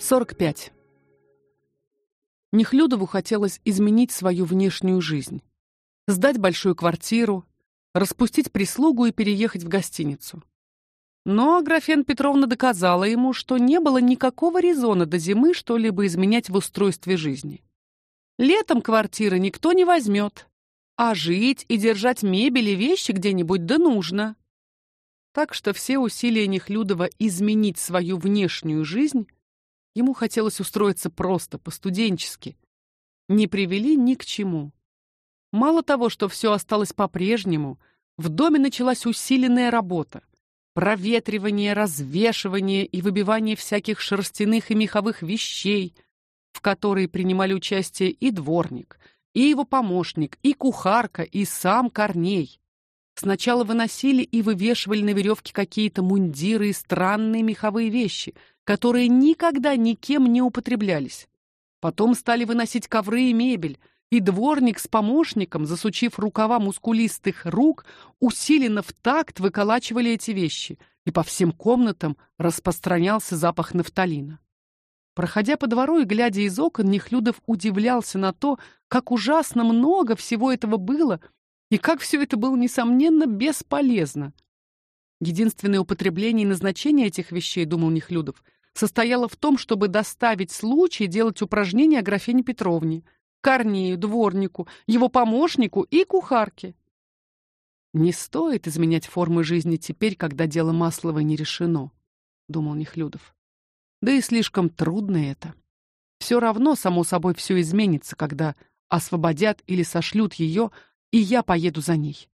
45. Нехлюдову хотелось изменить свою внешнюю жизнь. Сдать большую квартиру, распустить прислугу и переехать в гостиницу. Но Графен Петровна доказала ему, что не было никакого резона до зимы что-либо изменять в устройстве жизни. Летом квартиры никто не возьмет, а жить и держать мебель и вещи где-нибудь да нужно. Так что все усилия Нехлюдова изменить свою внешнюю жизнь Ему хотелось устроиться просто, по-студенчески. Не привели ни к чему. Мало того, что все осталось по-прежнему, в доме началась усиленная работа. Проветривание, развешивание и выбивание всяких шерстяных и меховых вещей, в которые принимали участие и дворник, и его помощник, и кухарка, и сам Корней. Сначала выносили и вывешивали на веревке какие-то мундиры и странные меховые вещи — которые никогда никем не употреблялись. Потом стали выносить ковры и мебель, и дворник с помощником, засучив рукава мускулистых рук, усиленно в такт выколачивали эти вещи, и по всем комнатам распространялся запах нафталина. Проходя по двору и глядя из окон, Нехлюдов удивлялся на то, как ужасно много всего этого было, и как все это было несомненно бесполезно. Единственное употребление и назначение этих вещей, думал Нехлюдов, состояла в том, чтобы доставить случай делать упражнения графине Петровне, Корнею, дворнику, его помощнику и кухарке. Не стоит изменять формы жизни теперь, когда дело Масловой не решено, думал Нехлюдов. Да и слишком трудно это. Все равно само собой все изменится, когда освободят или сошлют ее, и я поеду за ней.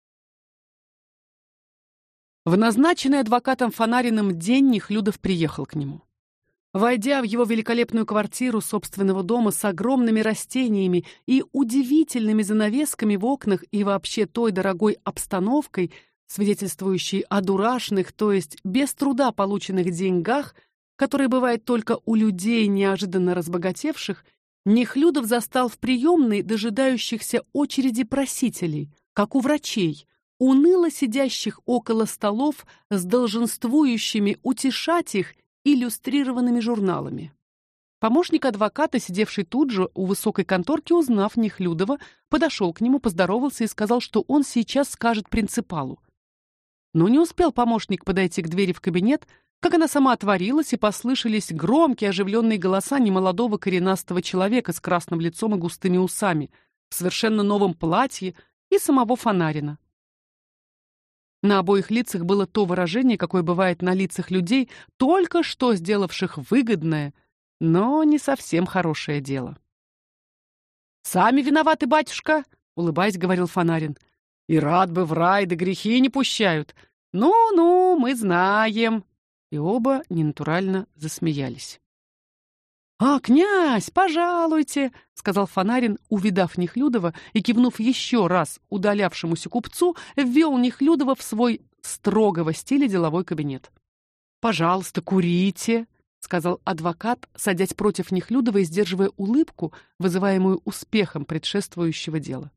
В назначенный адвокатом Фонариным день Нехлюдов приехал к нему. Войдя в его великолепную квартиру собственного дома с огромными растениями и удивительными занавесками в окнах и вообще той дорогой обстановкой, свидетельствующей о дурашных, то есть без труда полученных деньгах, которые бывают только у людей неожиданно разбогатевших, Нехлюдов застал в приемной дожидающихся очереди просителей, как у врачей, уныло сидящих около столов с долженствующими утешать их иллюстрированными журналами. Помощник адвоката, сидевший тут же у высокой конторки, узнав Нехлюдова, подошел к нему, поздоровался и сказал, что он сейчас скажет принципалу. Но не успел помощник подойти к двери в кабинет, как она сама отворилась, и послышались громкие оживленные голоса немолодого коренастого человека с красным лицом и густыми усами, в совершенно новом платье и самого Фонарина. На обоих лицах было то выражение, какое бывает на лицах людей, только что сделавших выгодное, но не совсем хорошее дело. Сами виноваты, батюшка, улыбаясь, говорил Фонарин. И рад бы в рай, да грехи не пущают. Ну-ну, мы знаем. И оба ненатурально засмеялись. А, князь, пожалуйте, сказал Фонарин, увидав Нехлюдова и кивнув еще раз удалявшемуся купцу, ввел Нехлюдова в свой строгого стиля деловой кабинет. Пожалуйста, курите, сказал адвокат, садясь против Нехлюдова и сдерживая улыбку, вызываемую успехом предшествующего дела.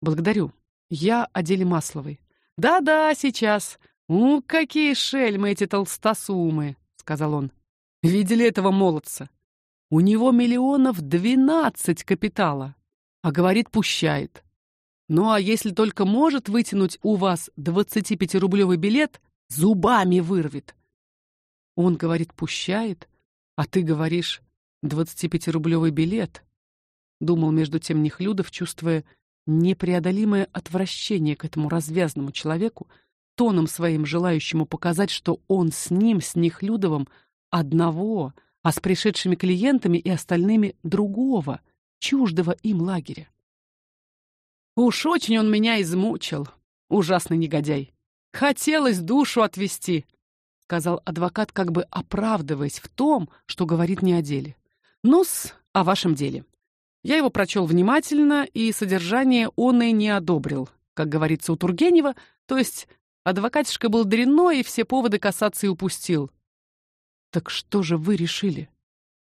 Благодарю. Я о Масловой. Да-да, сейчас. У, какие шельмы эти толстосумы, сказал он. Видели этого молодца? У него миллионов двенадцать капитала, а говорит, пущает. Ну а если только может вытянуть у вас 25-рублевый билет, зубами вырвет. Он говорит, пущает, а ты говоришь, 25-рублевый билет. Думал между тем Нехлюдов, чувствуя непреодолимое отвращение к этому развязному человеку, тоном своим желающему показать, что он с ним, с Нехлюдовым, одного — а с пришедшими клиентами и остальными другого, чуждого им лагеря. Уж очень он меня измучил, ужасный негодяй. Хотелось душу отвести, сказал адвокат, как бы оправдываясь в том, что говорит не о деле. Ну-с, о вашем деле. Я его прочел внимательно, и содержание он и не одобрил, как говорится у Тургенева, то есть адвокатишка был дрянной и все поводы касаться и упустил. Так что же вы решили?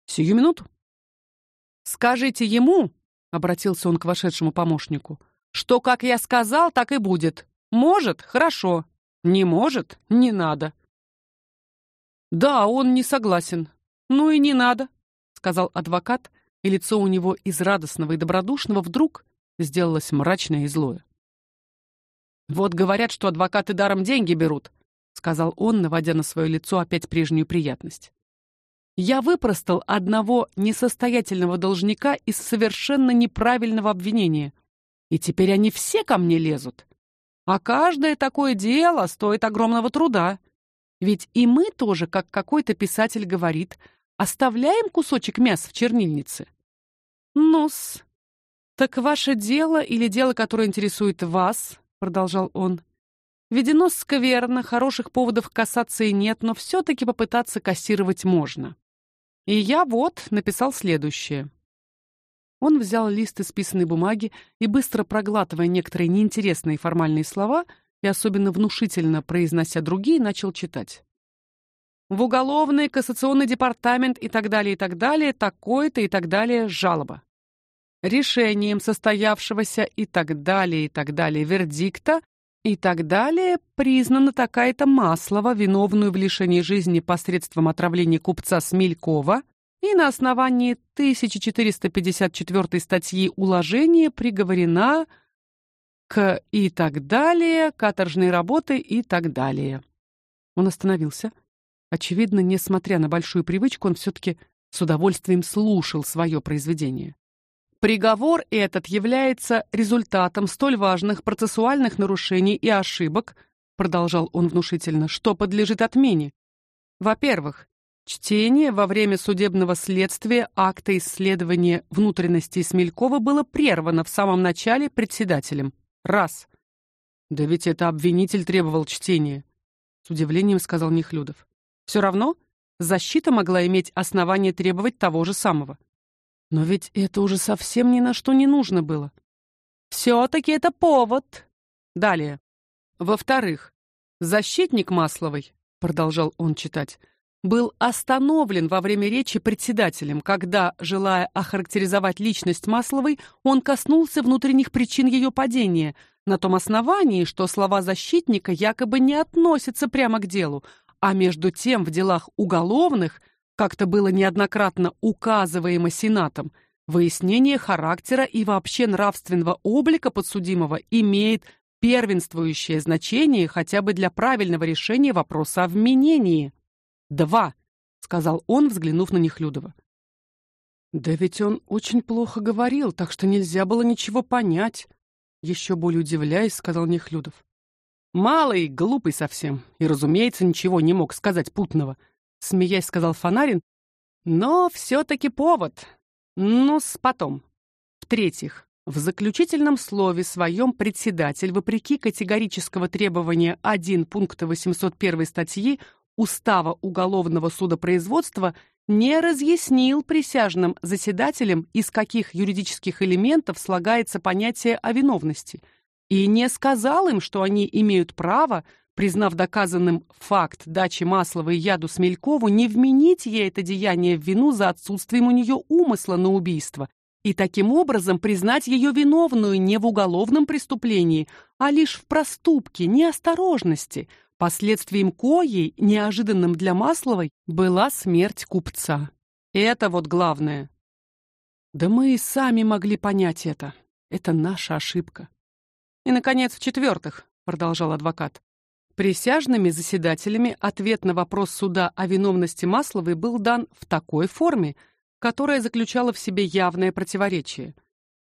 Сию минуту. Скажите ему, обратился он к вошедшему помощнику, что как я сказал, так и будет. Может, хорошо. Не может, не надо. Да, он не согласен. Ну и не надо, сказал адвокат, и лицо у него из радостного и добродушного вдруг сделалось мрачное и злое. Вот говорят, что адвокаты даром деньги берут, сказал он, наводя на свое лицо опять прежнюю приятность. Я выпростал одного несостоятельного должника из совершенно неправильного обвинения, и теперь они все ко мне лезут. А каждое такое дело стоит огромного труда. Ведь и мы тоже, как какой-то писатель говорит, оставляем кусочек мяса в чернильнице. Ну-с. Так ваше дело или дело, которое интересует вас, продолжал он. Ведено скверно, хороших поводов касаться и нет, но все таки попытаться кассировать можно. И я вот написал следующее. Он взял лист исписанной бумаги и быстро проглатывая некоторые неинтересные формальные слова и особенно внушительно произнося другие, начал читать. В уголовный кассационный департамент и так далее и так далее, такое-то и так далее жалоба решением состоявшегося и так далее и так далее вердикта и так далее признана такая-то Маслова виновную в лишении жизни посредством отравления купца Смелькова и на основании 1454 статьи уложения приговорена к и так далее, каторжной работы и так далее. Он остановился. Очевидно, несмотря на большую привычку, он все таки с удовольствием слушал свое произведение. Приговор этот является результатом столь важных процессуальных нарушений и ошибок, продолжал он внушительно, что подлежит отмене. Во-первых, чтение во время судебного следствия акта исследования внутренностей Смелькова было прервано в самом начале председателем. Раз. Да ведь это обвинитель требовал чтения, с удивлением сказал Нехлюдов. Все равно защита могла иметь основание требовать того же самого. Но ведь это уже совсем ни на что не нужно было. все таки это повод. Далее. Во-вторых, защитник Масловой, продолжал он читать, был остановлен во время речи председателем, когда, желая охарактеризовать личность Масловой, он коснулся внутренних причин ее падения, на том основании, что слова защитника якобы не относятся прямо к делу, а между тем в делах уголовных – как-то было неоднократно указываемо Сенатом, выяснение характера и вообще нравственного облика подсудимого имеет первенствующее значение хотя бы для правильного решения вопроса о вменении. Два, сказал он, взглянув на Нехлюдова. Да ведь он очень плохо говорил, так что нельзя было ничего понять, еще более удивляясь, сказал Нехлюдов. Малый, глупый совсем, и, разумеется, ничего не мог сказать путного смеясь, сказал Фонарин. Но все таки повод. Ну, с потом. В-третьих, в заключительном слове своем председатель, вопреки категорического требования 1 пункта 801 статьи Устава уголовного судопроизводства, не разъяснил присяжным заседателям, из каких юридических элементов слагается понятие о виновности, и не сказал им, что они имеют право признав доказанным факт дачи Масловой яду Смелькову, не вменить ей это деяние в вину за отсутствием у нее умысла на убийство и таким образом признать ее виновную не в уголовном преступлении, а лишь в проступке неосторожности, последствием коей, неожиданным для Масловой, была смерть купца. Это вот главное. Да мы и сами могли понять это. Это наша ошибка. И наконец, в-четвертых, продолжал адвокат. Присяжными заседателями ответ на вопрос суда о виновности Масловой был дан в такой форме, которая заключала в себе явное противоречие.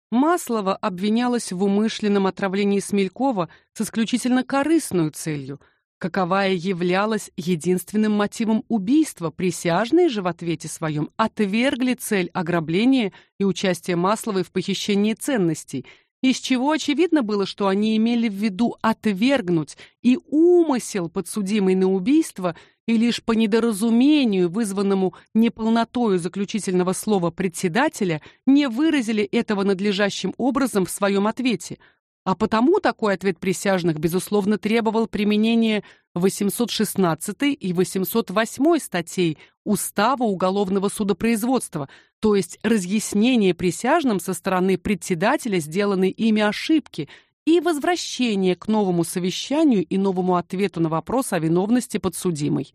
Маслова обвинялась в умышленном отравлении Смелькова с исключительно корыстной целью, каковая являлась единственным мотивом убийства. Присяжные же в ответе своем отвергли цель ограбления и участие Масловой в похищении ценностей – из чего очевидно было, что они имели в виду отвергнуть и умысел подсудимый на убийство, и лишь по недоразумению, вызванному неполнотою заключительного слова председателя, не выразили этого надлежащим образом в своем ответе – а потому такой ответ присяжных безусловно требовал применения 816 и 808 статей Устава уголовного судопроизводства, то есть разъяснение присяжным со стороны председателя сделанной ими ошибки и возвращение к новому совещанию и новому ответу на вопрос о виновности подсудимой.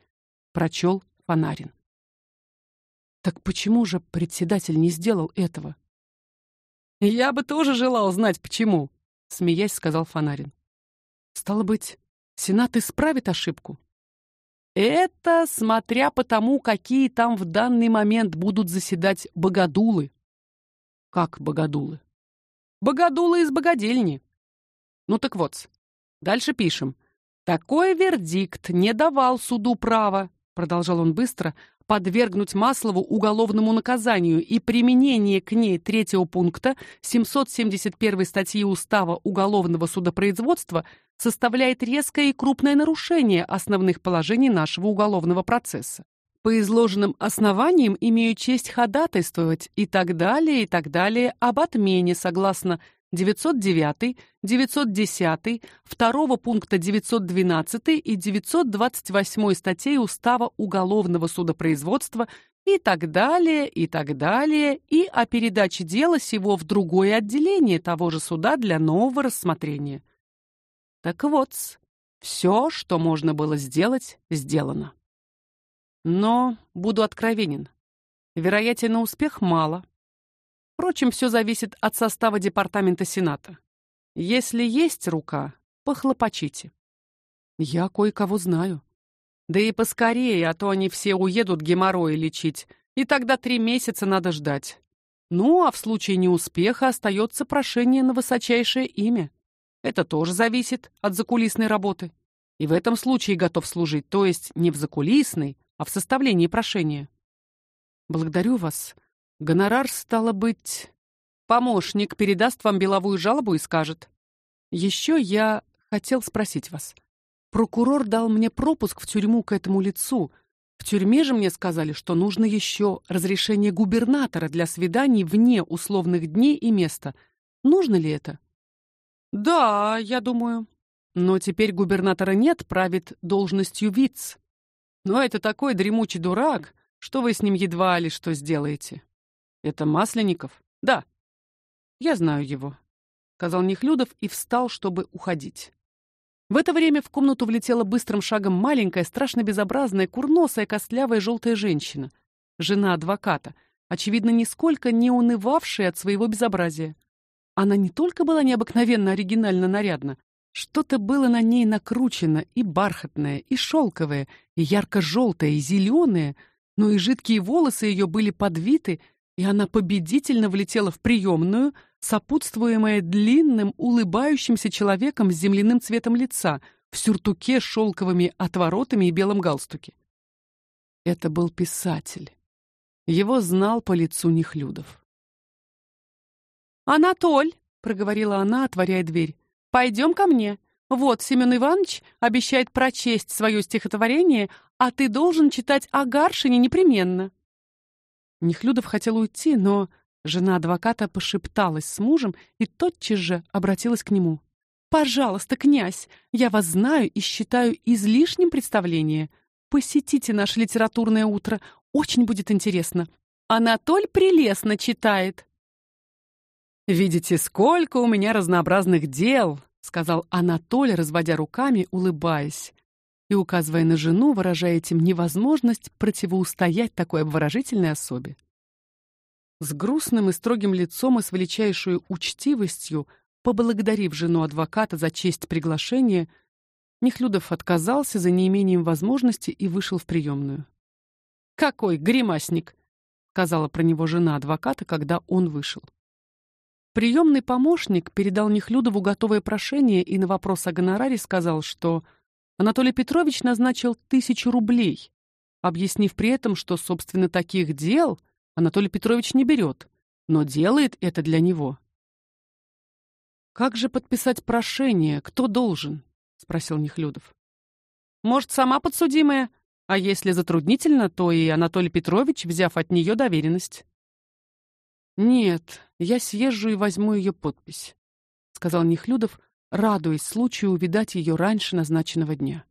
Прочел Фонарин. Так почему же председатель не сделал этого? Я бы тоже желал знать почему, смеясь, сказал Фонарин. Стало быть, Сенат исправит ошибку. Это смотря по тому, какие там в данный момент будут заседать богадулы. Как богадулы? Богадулы из богадельни. Ну так вот. Дальше пишем. Такой вердикт не давал суду права, продолжал он быстро, подвергнуть Маслову уголовному наказанию и применение к ней третьего пункта 771 статьи Устава уголовного судопроизводства составляет резкое и крупное нарушение основных положений нашего уголовного процесса. По изложенным основаниям имею честь ходатайствовать и так далее, и так далее об отмене согласно 909, 910, второго пункта 912 и 928 статей Устава уголовного судопроизводства и так далее, и так далее, и о передаче дела сего в другое отделение того же суда для нового рассмотрения. Так вот, все, что можно было сделать, сделано. Но буду откровенен. Вероятно, успех мало. Впрочем, все зависит от состава департамента Сената. Если есть рука, похлопочите. Я кое-кого знаю. Да и поскорее, а то они все уедут геморрой лечить, и тогда три месяца надо ждать. Ну, а в случае неуспеха остается прошение на высочайшее имя. Это тоже зависит от закулисной работы. И в этом случае готов служить, то есть не в закулисной, а в составлении прошения. Благодарю вас. Гонорар стало быть, помощник передаст вам беловую жалобу и скажет: «Еще я хотел спросить вас. Прокурор дал мне пропуск в тюрьму к этому лицу. В тюрьме же мне сказали, что нужно еще разрешение губернатора для свиданий вне условных дней и места. Нужно ли это? Да, я думаю. Но теперь губернатора нет, правит должностью виц. Но это такой дремучий дурак, что вы с ним едва ли что сделаете. Это Масленников? Да. Я знаю его, сказал Нехлюдов и встал, чтобы уходить. В это время в комнату влетела быстрым шагом маленькая, страшно безобразная, курносая, костлявая желтая женщина, жена адвоката, очевидно, нисколько не унывавшая от своего безобразия. Она не только была необыкновенно оригинально нарядна, что-то было на ней накручено и бархатное, и шелковое, и ярко-желтое, и зеленое, но и жидкие волосы ее были подвиты и она победительно влетела в приемную, сопутствуемая длинным, улыбающимся человеком с земляным цветом лица, в сюртуке с шелковыми отворотами и белом галстуке. Это был писатель. Его знал по лицу Нехлюдов. «Анатоль!» — проговорила она, отворяя дверь. «Пойдем ко мне. Вот, Семен Иванович обещает прочесть свое стихотворение, а ты должен читать о Гаршине непременно». Нехлюдов хотел уйти, но жена адвоката пошепталась с мужем и тотчас же обратилась к нему. Пожалуйста, князь, я вас знаю и считаю излишним представление. Посетите наше литературное утро, очень будет интересно. Анатоль прелестно читает. Видите, сколько у меня разнообразных дел, сказал Анатоль, разводя руками, улыбаясь и указывая на жену, выражая этим невозможность противоустоять такой обворожительной особе. С грустным и строгим лицом и с величайшей учтивостью, поблагодарив жену адвоката за честь приглашения, Нехлюдов отказался за неимением возможности и вышел в приемную. Какой гримасник, сказала про него жена адвоката, когда он вышел. Приемный помощник передал Нехлюдову готовое прошение и на вопрос о гонораре сказал, что Анатолий Петрович назначил тысячу рублей, объяснив при этом, что собственно таких дел Анатолий Петрович не берет, но делает это для него. Как же подписать прошение? Кто должен? спросил Нехлюдов. Может, сама подсудимая, а если затруднительно, то и Анатолий Петрович, взяв от нее доверенность. Нет, я съезжу и возьму ее подпись, сказал Нехлюдов, радуясь случаю увидать ее раньше назначенного дня.